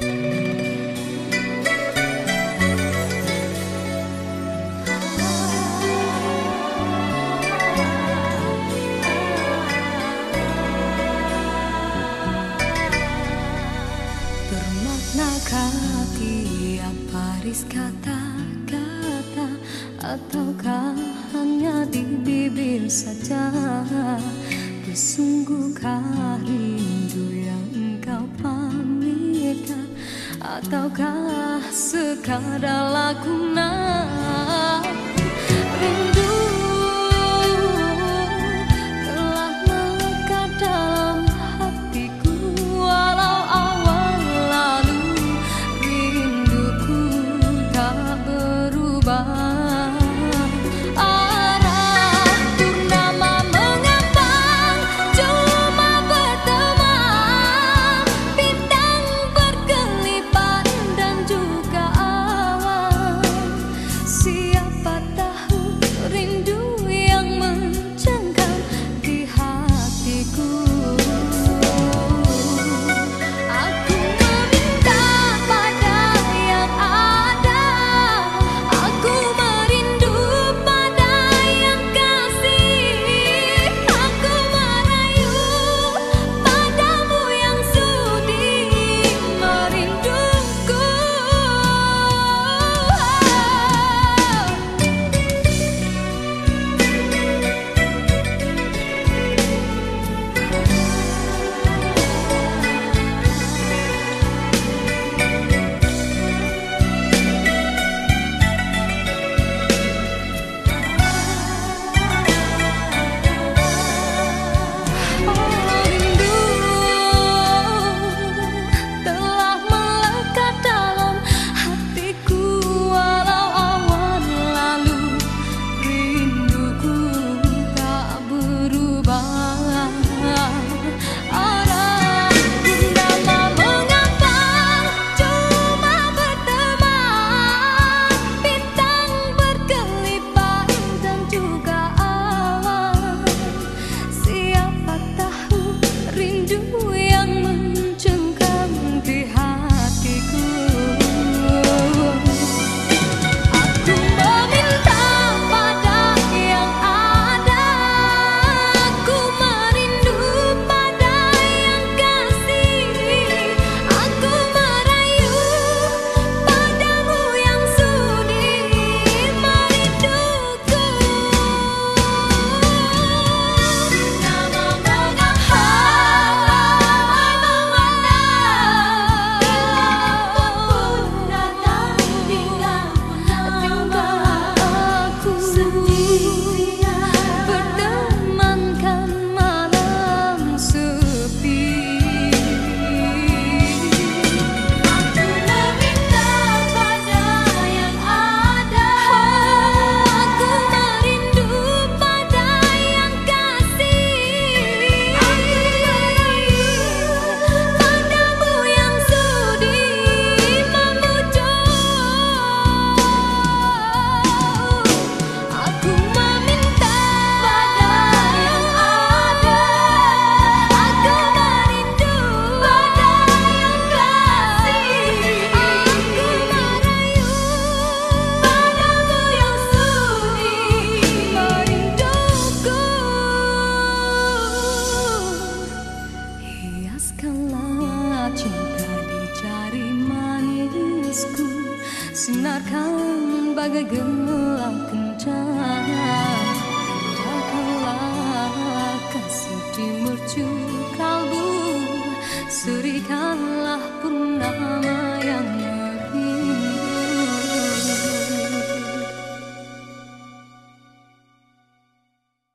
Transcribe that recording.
Bermaknakah tiap baris kata-kata Ataukah hanya di bibir saja? Bersungguhkah rindu Ataukah sekadar lakonan Sinarkan bagai gelang kencana